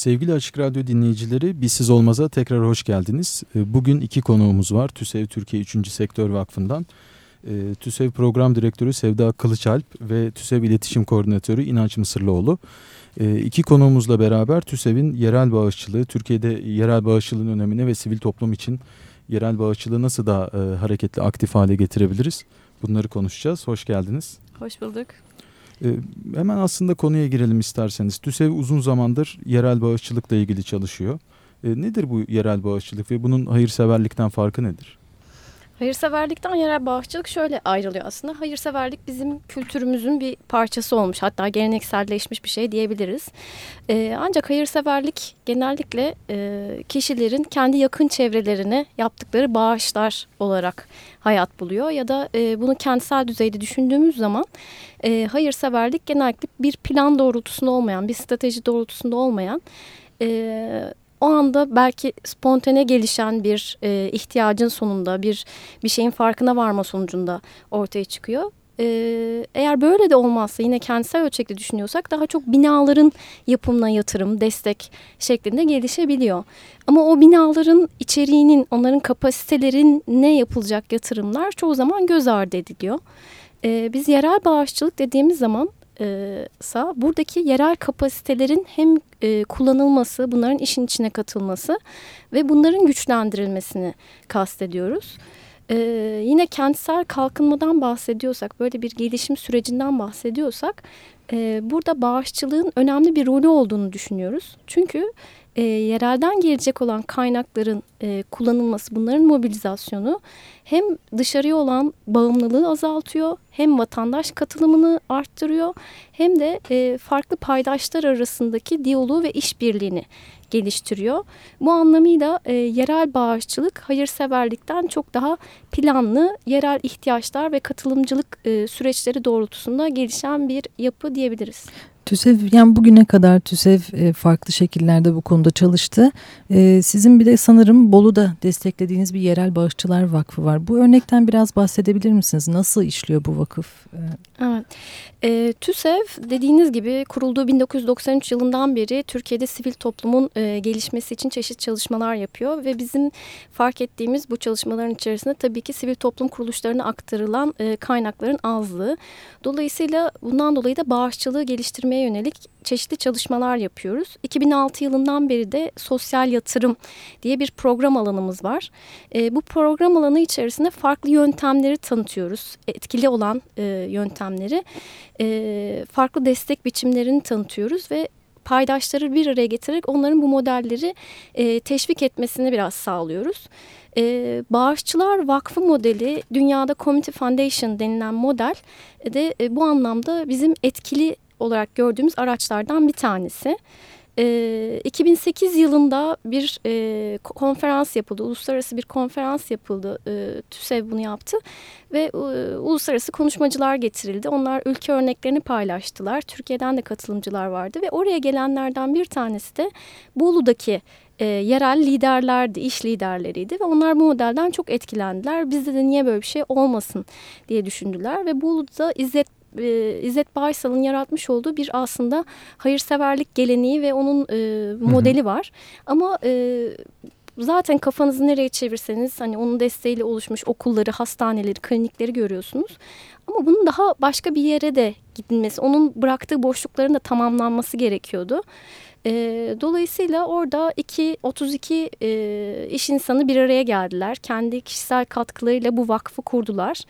Sevgili Açık Radyo dinleyicileri, Bizsiz Olmaz'a tekrar hoş geldiniz. Ee, bugün iki konuğumuz var. TÜSEV Türkiye 3. Sektör Vakfı'ndan. Ee, TÜSEV Program Direktörü Sevda Kılıçalp ve TÜSEV İletişim Koordinatörü İnanç Mısırlıoğlu. Ee, iki konuğumuzla beraber TÜSEV'in yerel bağışçılığı, Türkiye'de yerel bağışçılığın önemine ve sivil toplum için yerel bağışçılığı nasıl daha e, hareketli, aktif hale getirebiliriz? Bunları konuşacağız. Hoş geldiniz. Hoş bulduk. Ee, hemen aslında konuya girelim isterseniz. TÜSEV uzun zamandır yerel bağışçılıkla ilgili çalışıyor. Ee, nedir bu yerel bağışçılık ve bunun hayırseverlikten farkı nedir? Hayırseverlikten yerel bağışçılık şöyle ayrılıyor aslında. Hayırseverlik bizim kültürümüzün bir parçası olmuş. Hatta gelenekselleşmiş bir şey diyebiliriz. Ee, ancak hayırseverlik genellikle e, kişilerin kendi yakın çevrelerine yaptıkları bağışlar olarak hayat buluyor. Ya da e, bunu kentsel düzeyde düşündüğümüz zaman e, hayırseverlik genellikle bir plan doğrultusunda olmayan, bir strateji doğrultusunda olmayan... E, o anda belki spontane gelişen bir e, ihtiyacın sonunda bir bir şeyin farkına varma sonucunda ortaya çıkıyor. E, eğer böyle de olmazsa yine kentsel ölçekte düşünüyorsak daha çok binaların yapımına yatırım, destek şeklinde gelişebiliyor. Ama o binaların içeriğinin, onların kapasitelerin ne yapılacak yatırımlar çoğu zaman göz ardı ediliyor. E, biz yerel bağışçılık dediğimiz zaman sa buradaki yerel kapasitelerin hem e, kullanılması, bunların işin içine katılması ve bunların güçlendirilmesini kastediyoruz. E, yine kentsel kalkınmadan bahsediyorsak, böyle bir gelişim sürecinden bahsediyorsak, e, burada bağışçılığın önemli bir rolü olduğunu düşünüyoruz. Çünkü yerelden gelecek olan kaynakların e, kullanılması, bunların mobilizasyonu hem dışarıya olan bağımlılığı azaltıyor, hem vatandaş katılımını arttırıyor, hem de e, farklı paydaşlar arasındaki diyaloğu ve işbirliğini geliştiriyor. Bu anlamıyla e, yerel bağışçılık hayırseverlikten çok daha planlı, yerel ihtiyaçlar ve katılımcılık e, süreçleri doğrultusunda gelişen bir yapı diyebiliriz. TÜSEV yani bugüne kadar TÜSEV e, farklı şekillerde bu konuda çalıştı. E, sizin bir de sanırım Bolu'da desteklediğiniz bir yerel bağışçılar vakfı var. Bu örnekten biraz bahsedebilir misiniz? Nasıl işliyor bu vakıf? E, evet. TÜSEV dediğiniz gibi kurulduğu 1993 yılından beri Türkiye'de sivil toplumun gelişmesi için çeşitli çalışmalar yapıyor ve bizim fark ettiğimiz bu çalışmaların içerisinde tabii ki sivil toplum kuruluşlarına aktarılan kaynakların azlığı. Dolayısıyla bundan dolayı da bağışçılığı geliştirmeye yönelik çeşitli çalışmalar yapıyoruz. 2006 yılından beri de sosyal yatırım diye bir program alanımız var. E, bu program alanı içerisinde farklı yöntemleri tanıtıyoruz. Etkili olan e, yöntemleri, e, farklı destek biçimlerini tanıtıyoruz ve paydaşları bir araya getirerek onların bu modelleri e, teşvik etmesini biraz sağlıyoruz. E, Bağışçılar Vakfı modeli dünyada Community Foundation denilen model de e, bu anlamda bizim etkili olarak gördüğümüz araçlardan bir tanesi. E, 2008 yılında bir e, konferans yapıldı, uluslararası bir konferans yapıldı. E, TÜSEV bunu yaptı ve e, uluslararası konuşmacılar getirildi. Onlar ülke örneklerini paylaştılar. Türkiye'den de katılımcılar vardı ve oraya gelenlerden bir tanesi de Bolu'daki e, yerel liderlerdi, iş liderleriydi ve onlar bu modelden çok etkilendiler. Bizde de niye böyle bir şey olmasın diye düşündüler ve Bolu'da İzzet e, İzzet Baysal'ın yaratmış olduğu bir aslında hayırseverlik geleneği ve onun e, modeli var. Ama e, zaten kafanızı nereye çevirseniz hani onun desteğiyle oluşmuş okulları, hastaneleri, klinikleri görüyorsunuz. Ama bunun daha başka bir yere de gidilmesi, onun bıraktığı boşlukların da tamamlanması gerekiyordu. E, dolayısıyla orada iki 32 e, iş insanı bir araya geldiler. Kendi kişisel katkılarıyla bu vakfı kurdular.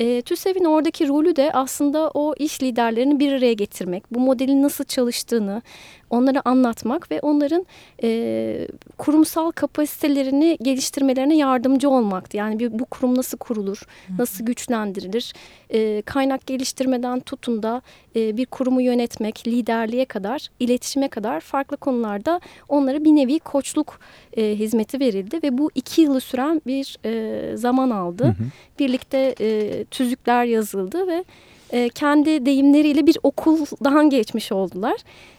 E, TÜSEV'in oradaki rolü de aslında o iş liderlerini bir araya getirmek, bu modelin nasıl çalıştığını onlara anlatmak ve onların e, kurumsal kapasitelerini geliştirmelerine yardımcı olmaktı. Yani bir, bu kurum nasıl kurulur, nasıl güçlendirilir, e, kaynak geliştirmeden tutun da e, bir kurumu yönetmek, liderliğe kadar, iletişime kadar farklı konularda onlara bir nevi koçluk e, hizmeti verildi ve bu iki yılı süren bir e, zaman aldı. Hı hı. Birlikte e, tüzükler yazıldı ve e, kendi deyimleriyle bir okuldan geçmiş oldular.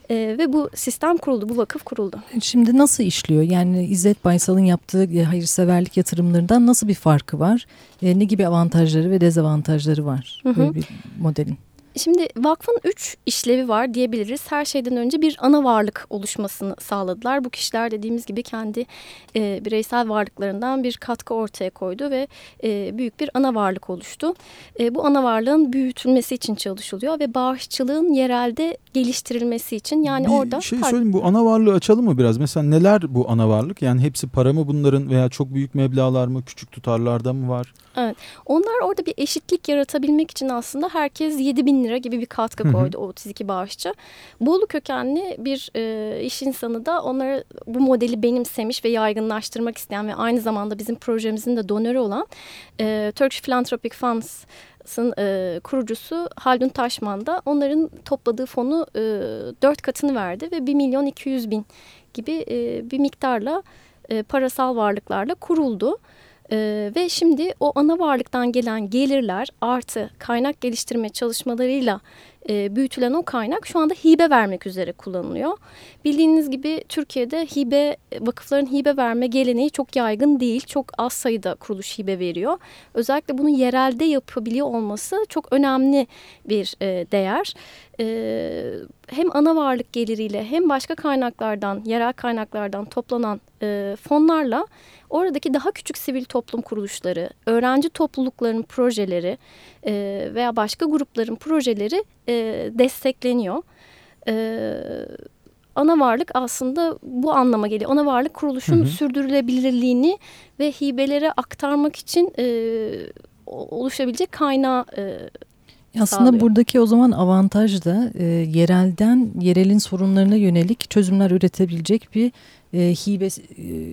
E, ve bu sistem kuruldu, bu vakıf kuruldu. Şimdi nasıl işliyor? Yani İzzet Baysal'ın yaptığı e, hayırseverlik yatırımlarından nasıl bir farkı var? E, ne gibi avantajları ve dezavantajları var hı hı. böyle bir modelin? Şimdi vakfın üç işlevi var diyebiliriz. Her şeyden önce bir ana varlık oluşmasını sağladılar. Bu kişiler dediğimiz gibi kendi e, bireysel varlıklarından bir katkı ortaya koydu ve e, büyük bir ana varlık oluştu. E, bu ana varlığın büyütülmesi için çalışılıyor ve bağışçılığın yerelde geliştirilmesi için yani bir orada... şey söyleyeyim bu ana varlığı açalım mı biraz? Mesela neler bu ana varlık? Yani hepsi para mı bunların veya çok büyük meblağlar mı, küçük tutarlarda mı var? Evet. Onlar orada bir eşitlik yaratabilmek için aslında herkes 7 bin lira gibi bir katkı koydu o 32 bağışçı. Bolu kökenli bir e, iş insanı da onlara bu modeli benimsemiş ve yaygınlaştırmak isteyen ve aynı zamanda bizim projemizin de donörü olan e, Turkish Philanthropic Funds e, kurucusu Haldun Taşman da onların topladığı fonu e, dört katını verdi ve 1 milyon 200 bin gibi e, bir miktarla e, parasal varlıklarla kuruldu. Ee, ve şimdi o ana varlıktan gelen gelirler artı kaynak geliştirme çalışmalarıyla e, büyütülen o kaynak şu anda hibe vermek üzere kullanılıyor. Bildiğiniz gibi Türkiye'de hibe vakıfların hibe verme geleneği çok yaygın değil. Çok az sayıda kuruluş hibe veriyor. Özellikle bunu yerelde yapabiliyor olması çok önemli bir e, değer. E, hem ana varlık geliriyle hem başka kaynaklardan, yerel kaynaklardan toplanan e, fonlarla oradaki daha küçük sivil toplum kuruluşları, öğrenci topluluklarının projeleri e, veya başka grupların projeleri e, destekleniyor. E, ana varlık aslında bu anlama geliyor. Ana varlık kuruluşun hı hı. sürdürülebilirliğini ve hibelere aktarmak için e, oluşabilecek kaynağı e, aslında sağlıyor. buradaki o zaman avantaj da e, yerelden yerelin sorunlarına yönelik çözümler üretebilecek bir e, hibe e,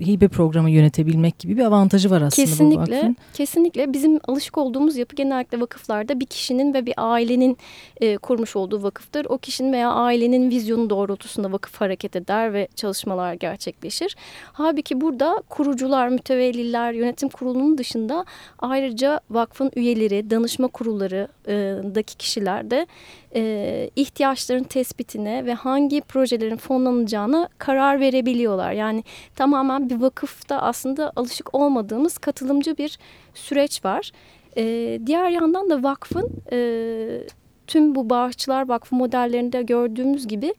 hibe programı yönetebilmek gibi bir avantajı var aslında kesinlikle, bu vakfın. Kesinlikle. Bizim alışık olduğumuz yapı genellikle vakıflarda bir kişinin ve bir ailenin e, kurmuş olduğu vakıftır. O kişinin veya ailenin vizyonu doğrultusunda vakıf hareket eder ve çalışmalar gerçekleşir. Halbuki burada kurucular, mütevelliler, yönetim kurulunun dışında ayrıca vakfın üyeleri, danışma kurullarındaki kişiler de e, ihtiyaçların tespitine ve hangi projelerin fonlanacağına karar verebiliyorlar. Yani tamamen bir vakıfta aslında alışık olmadığımız katılımcı bir süreç var. E, diğer yandan da vakfın e, tüm bu bağışçılar vakfı modellerinde gördüğümüz gibi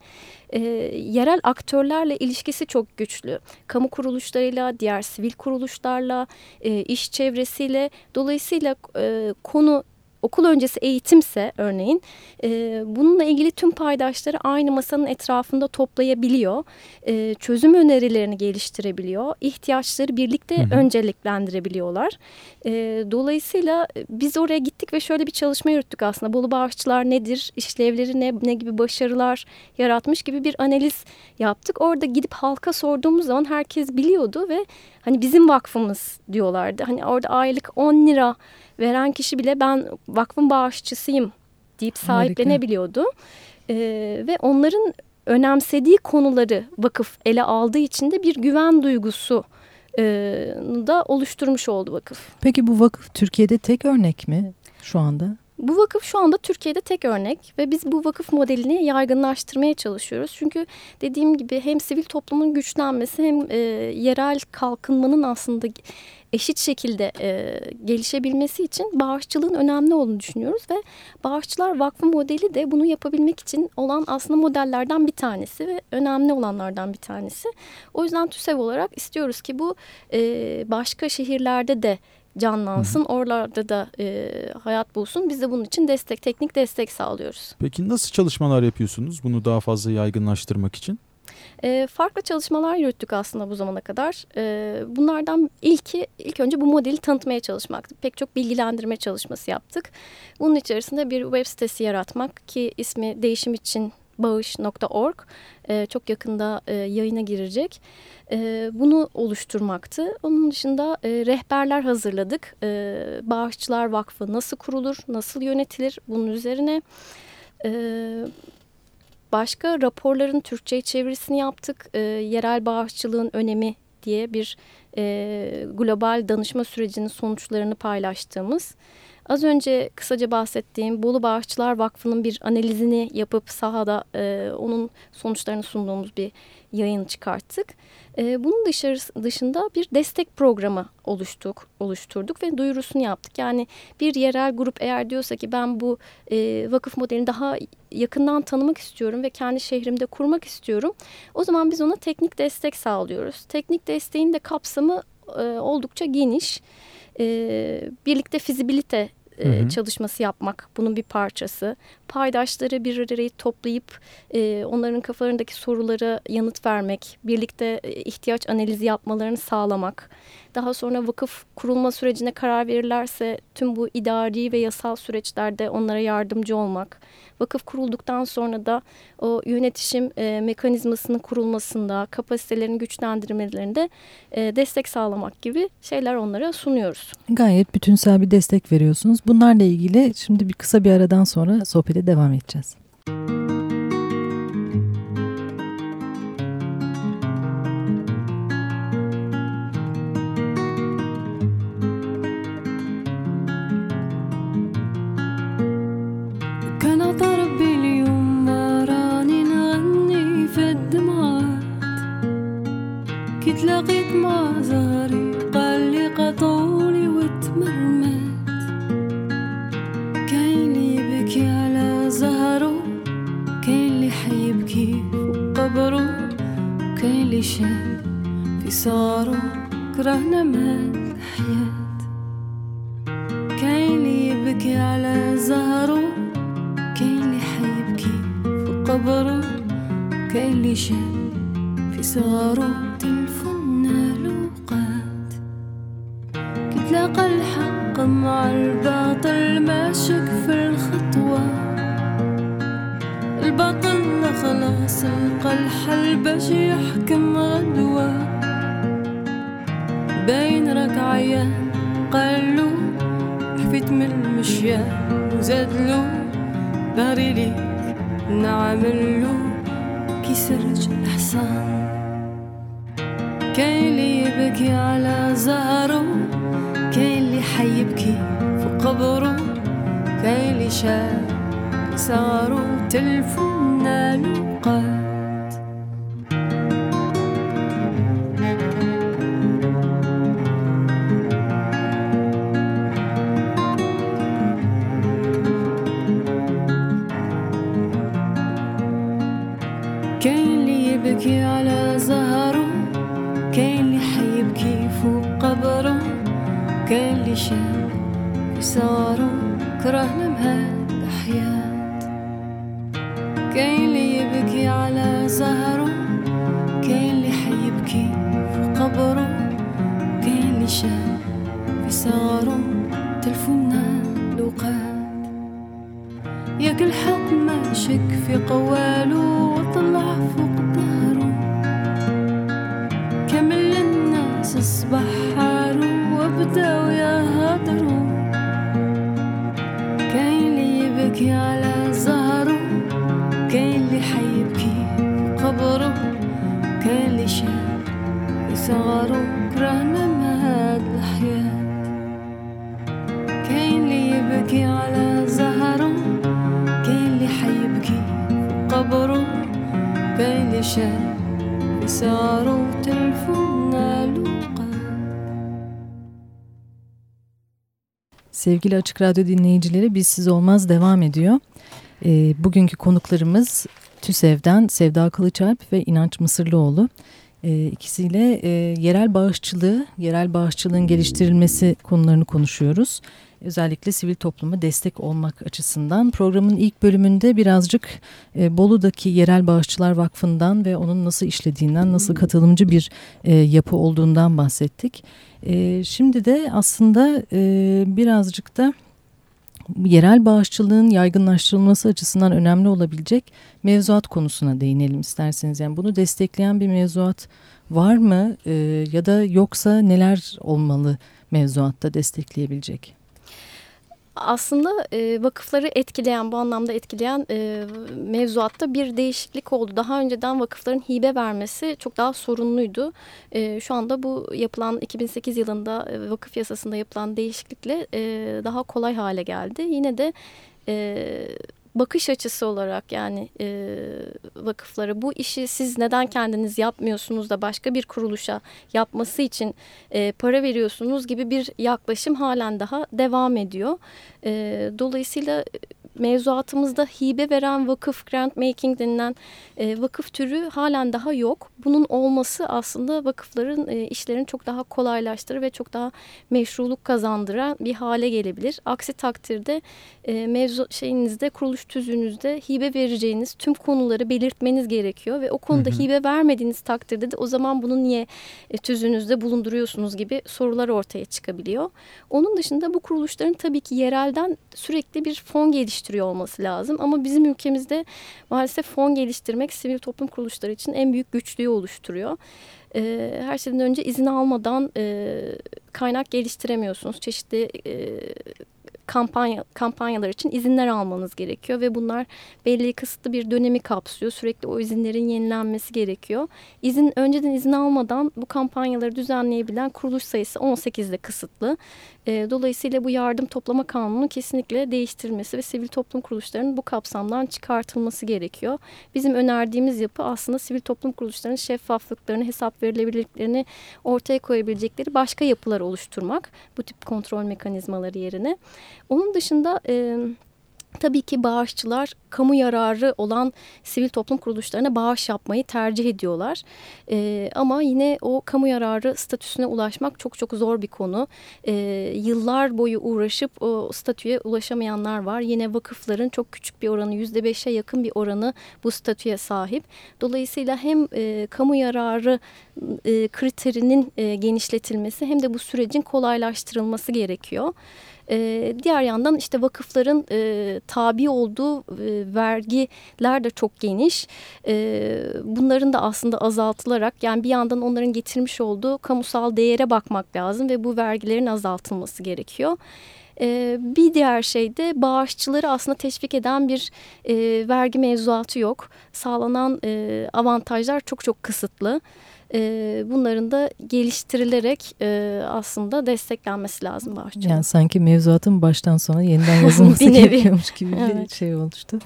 e, yerel aktörlerle ilişkisi çok güçlü. Kamu kuruluşlarıyla, diğer sivil kuruluşlarla, e, iş çevresiyle dolayısıyla e, konu okul öncesi eğitimse örneğin e, bununla ilgili tüm paydaşları aynı masanın etrafında toplayabiliyor. E, çözüm önerilerini geliştirebiliyor. ihtiyaçları birlikte hı hı. önceliklendirebiliyorlar. E, dolayısıyla biz oraya gittik ve şöyle bir çalışma yürüttük aslında. Bolu Bağışçılar nedir, işlevleri ne, ne gibi başarılar yaratmış gibi bir analiz yaptık. Orada gidip halka sorduğumuz zaman herkes biliyordu ve hani bizim vakfımız diyorlardı. Hani orada aylık 10 lira veren kişi bile ben vakfın bağışçısıyım deyip sahiplenebiliyordu. Ee, ve onların önemsediği konuları vakıf ele aldığı için de bir güven duygusu e, da oluşturmuş oldu vakıf. Peki bu vakıf Türkiye'de tek örnek mi şu anda? Bu vakıf şu anda Türkiye'de tek örnek ve biz bu vakıf modelini yaygınlaştırmaya çalışıyoruz. Çünkü dediğim gibi hem sivil toplumun güçlenmesi hem e, yerel kalkınmanın aslında eşit şekilde e, gelişebilmesi için bağışçılığın önemli olduğunu düşünüyoruz ve Bağışçılar Vakfı modeli de bunu yapabilmek için olan aslında modellerden bir tanesi ve önemli olanlardan bir tanesi. O yüzden TÜSEV olarak istiyoruz ki bu e, başka şehirlerde de canlansın. Hı. Oralarda da e, hayat bulsun. Biz de bunun için destek, teknik destek sağlıyoruz. Peki nasıl çalışmalar yapıyorsunuz bunu daha fazla yaygınlaştırmak için? E, farklı çalışmalar yürüttük aslında bu zamana kadar. E, bunlardan ilki ilk önce bu modeli tanıtmaya çalışmaktı. Pek çok bilgilendirme çalışması yaptık. Bunun içerisinde bir web sitesi yaratmak ki ismi değişim için bağış.org e, çok yakında e, yayına girecek. E, bunu oluşturmaktı. Onun dışında e, rehberler hazırladık. E, Bağışçılar Vakfı nasıl kurulur, nasıl yönetilir bunun üzerine... E, Başka raporların Türkçe çevirisini yaptık. E, yerel bağışçılığın önemi diye bir e, global danışma sürecinin sonuçlarını paylaştığımız. Az önce kısaca bahsettiğim Bolu Bağışçılar Vakfı'nın bir analizini yapıp sahada e, onun sonuçlarını sunduğumuz bir yayın çıkarttık. E, bunun dışında bir destek programı oluştuk, oluşturduk ve duyurusunu yaptık. Yani bir yerel grup eğer diyorsa ki ben bu e, vakıf modelini daha yakından tanımak istiyorum ve kendi şehrimde kurmak istiyorum. O zaman biz ona teknik destek sağlıyoruz. Teknik desteğin de kapsamı e, oldukça geniş. E, birlikte fizibilite e, çalışması yapmak bunun bir parçası. Paydaşları bir araya toplayıp e, onların kafalarındaki sorulara yanıt vermek, birlikte e, ihtiyaç analizi yapmalarını sağlamak. Daha sonra vakıf kurulma sürecine karar verirlerse tüm bu idari ve yasal süreçlerde onlara yardımcı olmak vakıf kurulduktan sonra da o yönetişim e, mekanizmasının kurulmasında, kapasitelerin güçlendirmelerinde e, destek sağlamak gibi şeyler onlara sunuyoruz. Gayet bütünsel bir destek veriyorsunuz. Bunlarla ilgili şimdi bir kısa bir aradan sonra sohbete devam edeceğiz. Müzik قبره كاين اللي في صغاره تلاقى الحق مع الباطل ماشك في الخطوة. الباطل خلاص لقى الحل باش يحكم غدوة. باين راك عيان قالو حفيت من المشيان وزادلو باري ليك نعملو كي سرج الحصان كاين اللي يبكي على زهره كاين اللي حيبكي في قبره. كاين اللي شاف صاروا تلفون لقات كاين Sevgili Açık Radyo dinleyicileri biz siz olmaz devam ediyor. E, bugünkü konuklarımız TÜSEV'den Sevda Kılıçalp ve İnanç Mısırlıoğlu. E, ikisiyle e, yerel bağışçılığı, yerel bağışçılığın geliştirilmesi konularını konuşuyoruz. Özellikle sivil topluma destek olmak açısından programın ilk bölümünde birazcık e, Bolu'daki Yerel Bağışçılar Vakfı'ndan ve onun nasıl işlediğinden, nasıl katılımcı bir e, yapı olduğundan bahsettik. E, şimdi de aslında e, birazcık da yerel bağışçılığın yaygınlaştırılması açısından önemli olabilecek mevzuat konusuna değinelim isterseniz. Yani bunu destekleyen bir mevzuat var mı e, ya da yoksa neler olmalı mevzuatta destekleyebilecek? Aslında e, vakıfları etkileyen bu anlamda etkileyen e, mevzuatta bir değişiklik oldu. Daha önceden vakıfların hibe vermesi çok daha sorunluydu. E, şu anda bu yapılan 2008 yılında e, vakıf yasasında yapılan değişiklikle e, daha kolay hale geldi. Yine de e, bakış açısı olarak yani e, vakıflara bu işi siz neden kendiniz yapmıyorsunuz da başka bir kuruluşa yapması için e, para veriyorsunuz gibi bir yaklaşım halen daha devam ediyor. E, dolayısıyla mevzuatımızda hibe veren vakıf grant making denilen e, vakıf türü halen daha yok. Bunun olması aslında vakıfların e, işlerini çok daha kolaylaştırır ve çok daha meşruluk kazandıran bir hale gelebilir. Aksi takdirde e, mevzu şeyinizde kuruluş tüzüğünüzde hibe vereceğiniz tüm konuları belirtmeniz gerekiyor ve o konuda hı hı. hibe vermediğiniz takdirde de o zaman bunu niye e, tüzüğünüzde bulunduruyorsunuz gibi sorular ortaya çıkabiliyor. Onun dışında bu kuruluşların tabii ki yerelden sürekli bir fon geliştiriyor olması lazım ama bizim ülkemizde maalesef fon geliştirmek sivil toplum kuruluşları için en büyük güçlüğü oluşturuyor. E, her şeyden önce izin almadan e, kaynak geliştiremiyorsunuz. Çeşitli e, kampanya kampanyalar için izinler almanız gerekiyor ve bunlar belli kısıtlı bir dönemi kapsıyor. Sürekli o izinlerin yenilenmesi gerekiyor. İzin önceden izin almadan bu kampanyaları düzenleyebilen kuruluş sayısı 18'de kısıtlı. E, dolayısıyla bu yardım toplama kanunu kesinlikle değiştirilmesi ve sivil toplum kuruluşlarının bu kapsamdan çıkartılması gerekiyor. Bizim önerdiğimiz yapı aslında sivil toplum kuruluşlarının şeffaflıklarını, hesap verilebilirliklerini ortaya koyabilecekleri başka yapılar oluşturmak. Bu tip kontrol mekanizmaları yerine. Onun dışında... E, Tabii ki bağışçılar kamu yararı olan sivil toplum kuruluşlarına bağış yapmayı tercih ediyorlar. Ee, ama yine o kamu yararı statüsüne ulaşmak çok çok zor bir konu. Ee, yıllar boyu uğraşıp o statüye ulaşamayanlar var. Yine vakıfların çok küçük bir oranı yüzde beşe yakın bir oranı bu statüye sahip. Dolayısıyla hem e, kamu yararı e, kriterinin e, genişletilmesi hem de bu sürecin kolaylaştırılması gerekiyor. E, diğer yandan işte vakıfların e, tabi olduğu e, vergiler de çok geniş. E, bunların da aslında azaltılarak yani bir yandan onların getirmiş olduğu kamusal değere bakmak lazım ve bu vergilerin azaltılması gerekiyor. Bir diğer şey de bağışçıları aslında teşvik eden bir vergi mevzuatı yok. Sağlanan avantajlar çok çok kısıtlı e, bunların da geliştirilerek e, aslında desteklenmesi lazım bağışçıların. Yani sanki mevzuatın baştan sona yeniden yazılması gerekiyormuş gibi evet. bir şey oluştu.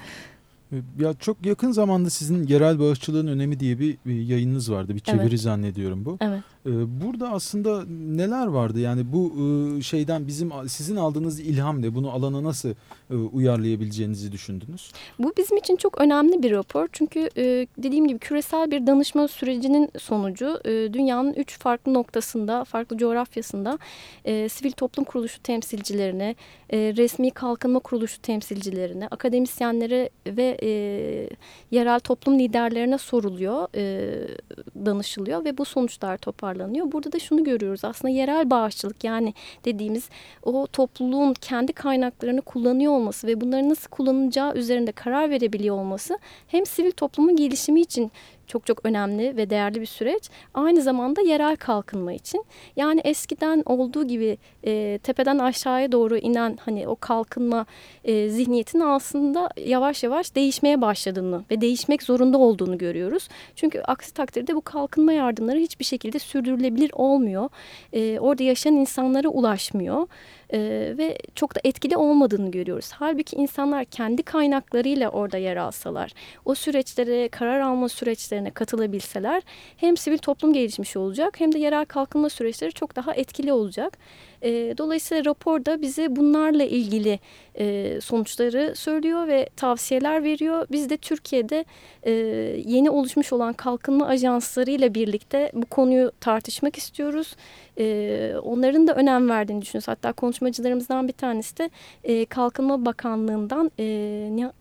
Ya çok yakın zamanda sizin yerel bağışçılığın önemi diye bir, yayınınız vardı. Bir çeviri evet. zannediyorum bu. Evet. Ee, burada aslında neler vardı? Yani bu e, şeyden bizim sizin aldığınız ilham ne? Bunu alana nasıl e, uyarlayabileceğinizi düşündünüz? Bu bizim için çok önemli bir rapor. Çünkü e, dediğim gibi küresel bir danışma sürecinin sonucu dünyanın üç farklı noktasında, farklı coğrafyasında sivil toplum kuruluşu temsilcilerine, resmi kalkınma kuruluşu temsilcilerine, akademisyenlere ve yerel toplum liderlerine soruluyor, danışılıyor ve bu sonuçlar toparlanıyor. Burada da şunu görüyoruz aslında yerel bağışçılık yani dediğimiz o topluluğun kendi kaynaklarını kullanıyor olması ve bunları nasıl kullanacağı üzerinde karar verebiliyor olması hem sivil toplumun gelişimi için çok çok önemli ve değerli bir süreç. Aynı zamanda yerel kalkınma için. Yani eskiden olduğu gibi e, tepeden aşağıya doğru inen hani o kalkınma e, zihniyetinin aslında yavaş yavaş değişmeye başladığını ve değişmek zorunda olduğunu görüyoruz. Çünkü aksi takdirde bu kalkınma yardımları hiçbir şekilde sürdürülebilir olmuyor. E, orada yaşayan insanlara ulaşmıyor e, ve çok da etkili olmadığını görüyoruz. Halbuki insanlar kendi kaynaklarıyla orada yer alsalar, o süreçlere, karar alma süreçlerine katılabilseler hem sivil toplum gelişmiş olacak hem de yerel kalkınma süreçleri çok daha etkili olacak. E, dolayısıyla raporda bize bunlarla ilgili e, sonuçları söylüyor ve tavsiyeler veriyor. Biz de Türkiye'de e, yeni oluşmuş olan kalkınma ajansları ile birlikte bu konuyu tartışmak istiyoruz. E, onların da önem verdiğini düşünüyoruz. Hatta konuşmacılarımızdan bir tanesi de e, Kalkınma Bakanlığı'ndan e,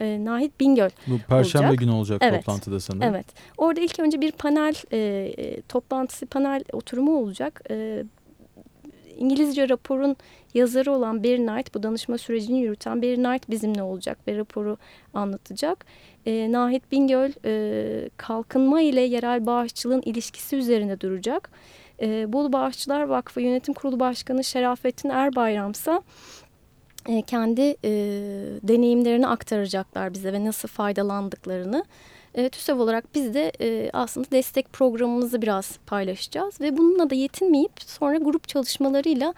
e, Nahit Bingöl Bu Perşembe olacak. günü olacak evet. toplantıda sanırım. Evet. Orada ilk önce bir panel e toplantısı, panel oturumu olacak. E, İngilizce raporun yazarı olan Knight, bu danışma sürecini yürüten Knight bizimle olacak ve raporu anlatacak. E, Nahit Bingöl e, kalkınma ile yerel bağışçılığın ilişkisi üzerine duracak. E, Bolu Bağışçılar Vakfı Yönetim Kurulu Başkanı Şerafettin Erbayram ise e, kendi e, deneyimlerini aktaracaklar bize ve nasıl faydalandıklarını. E, TÜSEV olarak biz de e, aslında destek programımızı biraz paylaşacağız ve bununla da yetinmeyip sonra grup çalışmalarıyla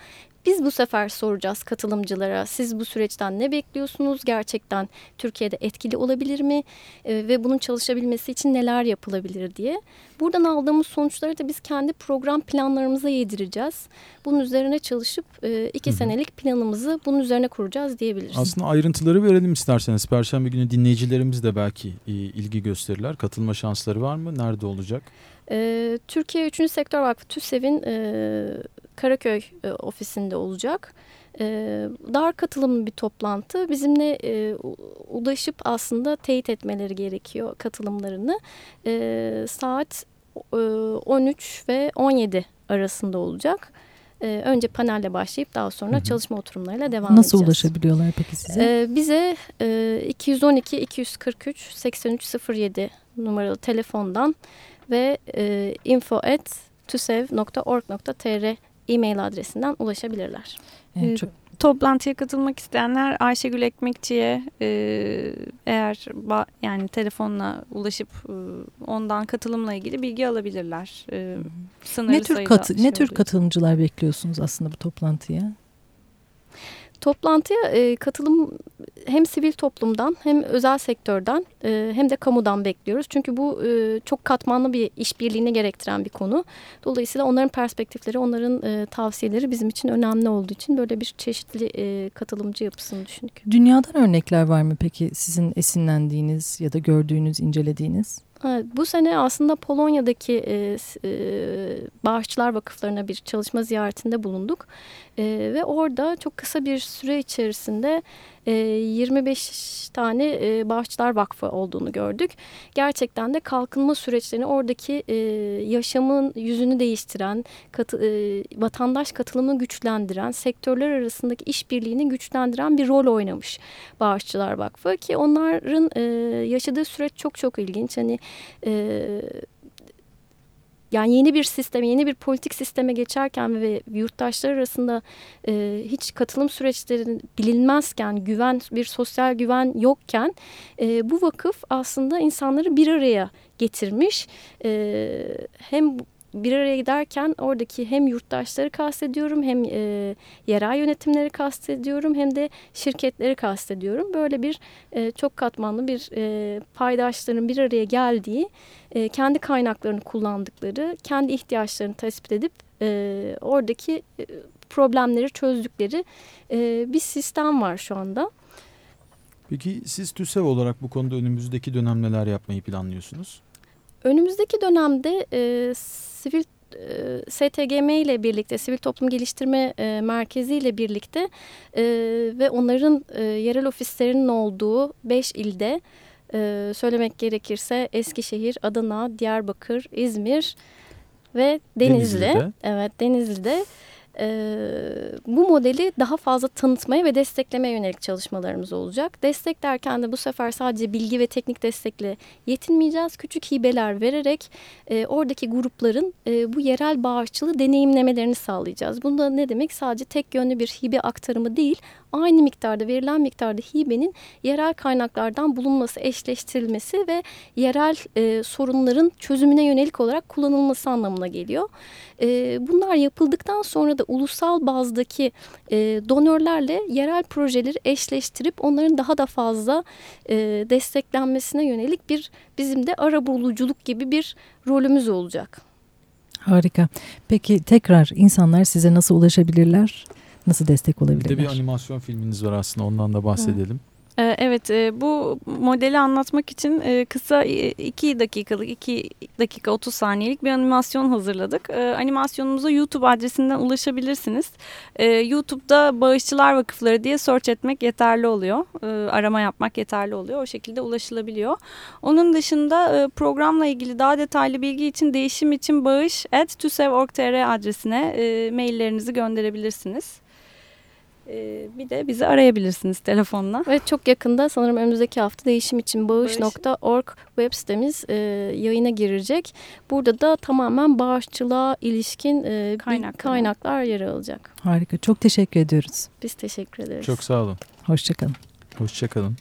biz bu sefer soracağız katılımcılara siz bu süreçten ne bekliyorsunuz? Gerçekten Türkiye'de etkili olabilir mi? E, ve bunun çalışabilmesi için neler yapılabilir diye. Buradan aldığımız sonuçları da biz kendi program planlarımıza yedireceğiz. Bunun üzerine çalışıp e, iki Hı -hı. senelik planımızı bunun üzerine kuracağız diyebiliriz. Aslında ayrıntıları verelim isterseniz. Perşembe günü dinleyicilerimiz de belki e, ilgi gösterirler. Katılma şansları var mı? Nerede olacak? E, Türkiye 3. Sektör Vakfı TÜSEV'in e, Karaköy e, ofisinde olacak. E, dar katılımlı bir toplantı. Bizimle e, ulaşıp aslında teyit etmeleri gerekiyor katılımlarını. E, saat e, 13 ve 17 arasında olacak. E, önce panelle başlayıp daha sonra hı hı. çalışma oturumlarıyla devam Nasıl edeceğiz. Nasıl ulaşabiliyorlar peki size? E, bize e, 212 243 8307 numaralı telefondan ve e, info at tusev.org.tr e-mail adresinden ulaşabilirler. Evet, çok... Toplantıya katılmak isteyenler Ayşegül Ekmekçi'ye e, eğer yani telefonla ulaşıp e, ondan katılımla ilgili bilgi alabilirler. E, ne tür katı, ne tür katılımcılar bekliyorsunuz aslında bu toplantıya? Toplantıya e, katılım hem sivil toplumdan hem özel sektörden e, hem de kamudan bekliyoruz. Çünkü bu e, çok katmanlı bir işbirliğini gerektiren bir konu. Dolayısıyla onların perspektifleri, onların e, tavsiyeleri bizim için önemli olduğu için böyle bir çeşitli e, katılımcı yapısını düşündük. Dünyadan örnekler var mı peki sizin esinlendiğiniz ya da gördüğünüz, incelediğiniz? Bu sene aslında Polonya'daki e, e, bağışçılar vakıflarına bir çalışma ziyaretinde bulunduk. E, ve orada çok kısa bir süre içerisinde e, 25 tane e, Bağışçılar Vakfı olduğunu gördük. Gerçekten de kalkınma süreçlerini oradaki e, yaşamın yüzünü değiştiren, e, vatandaş katılımını güçlendiren, sektörler arasındaki işbirliğini güçlendiren bir rol oynamış Bağışçılar Vakfı ki onların e, yaşadığı süreç çok çok ilginç. Hani yani yeni bir sisteme, yeni bir politik sisteme geçerken ve yurttaşlar arasında e, hiç katılım süreçleri bilinmezken, güven bir sosyal güven yokken e, bu vakıf aslında insanları bir araya getirmiş. E, hem bir araya giderken oradaki hem yurttaşları kastediyorum hem e, yerel yönetimleri kastediyorum hem de şirketleri kastediyorum. Böyle bir e, çok katmanlı bir e, paydaşların bir araya geldiği, e, kendi kaynaklarını kullandıkları, kendi ihtiyaçlarını tespit edip e, oradaki e, problemleri çözdükleri e, bir sistem var şu anda. Peki siz TÜSEV olarak bu konuda önümüzdeki dönem neler yapmayı planlıyorsunuz? Önümüzdeki dönemde e, sivil e, STGM ile birlikte, Sivil Toplum Geliştirme e, Merkezi ile birlikte e, ve onların e, yerel ofislerinin olduğu beş ilde e, söylemek gerekirse Eskişehir, Adana, Diyarbakır, İzmir ve Denizli. Denizli'de. Evet, Denizli'de e, bu modeli daha fazla tanıtmaya ve desteklemeye yönelik çalışmalarımız olacak. Destek derken de bu sefer sadece bilgi ve teknik destekle yetinmeyeceğiz. Küçük hibeler vererek e, oradaki grupların e, bu yerel bağışçılığı deneyimlemelerini sağlayacağız. Bunda ne demek? Sadece tek yönlü bir hibe aktarımı değil, aynı miktarda verilen miktarda hibenin yerel kaynaklardan bulunması, eşleştirilmesi ve yerel e, sorunların çözümüne yönelik olarak kullanılması anlamına geliyor. E, bunlar yapıldıktan sonra da ulusal bazdaki e, donörlerle yerel projeleri eşleştirip onların daha da fazla e, desteklenmesine yönelik bir bizim de ara buluculuk gibi bir rolümüz olacak. Harika. Peki tekrar insanlar size nasıl ulaşabilirler? Nasıl destek olabilirler? Bir de bir animasyon filminiz var aslında ondan da bahsedelim. Hı. Ee, evet e, bu modeli anlatmak için e, kısa 2 dakikalık 2 dakika 30 saniyelik bir animasyon hazırladık. Ee, animasyonumuza YouTube adresinden ulaşabilirsiniz. Ee, YouTube'da Bağışçılar Vakıfları diye search etmek yeterli oluyor. Arama yapmak yeterli oluyor. O şekilde ulaşılabiliyor. Onun dışında e, programla ilgili daha detaylı bilgi için değişim için bağış at adresine maillerinizi gönderebilirsiniz. E, bir de bizi arayabilirsiniz telefonla. Evet çok yakında sanırım önümüzdeki hafta değişim için bağış.org web sitemiz e, yayına girecek. Burada da tamamen bağışçılığa ilişkin e, kaynaklar. kaynaklar yer alacak. Harika çok teşekkür ediyoruz. Biz teşekkür ederiz. Çok sağ olun. Hoşçakalın. Hoşçakalın.